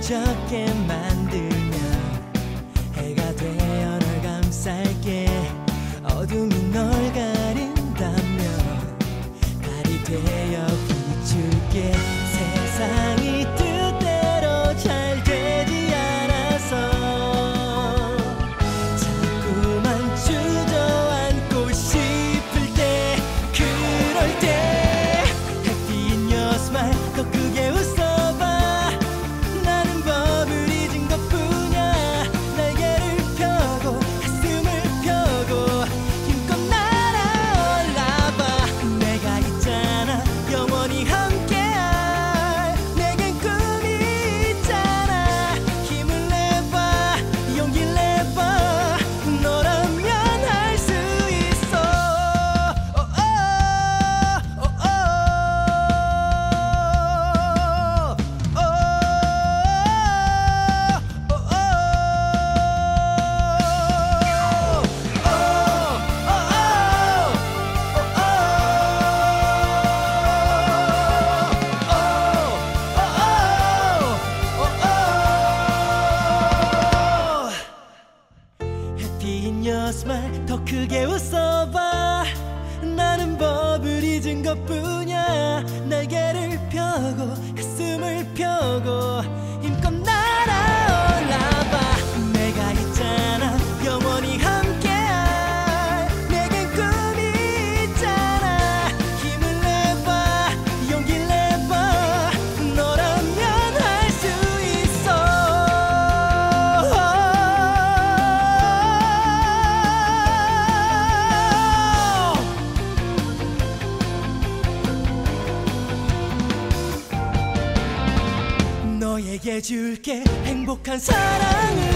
적게 만들면 해가 되어 널 감쌀게. 어둠이 널 가린다면 달이 되 크게 웃어봐. 나는 법을 잊은 것뿐이야. 날개를 펴고 가슴을 펴고 내게 줄게 행복한 사랑을.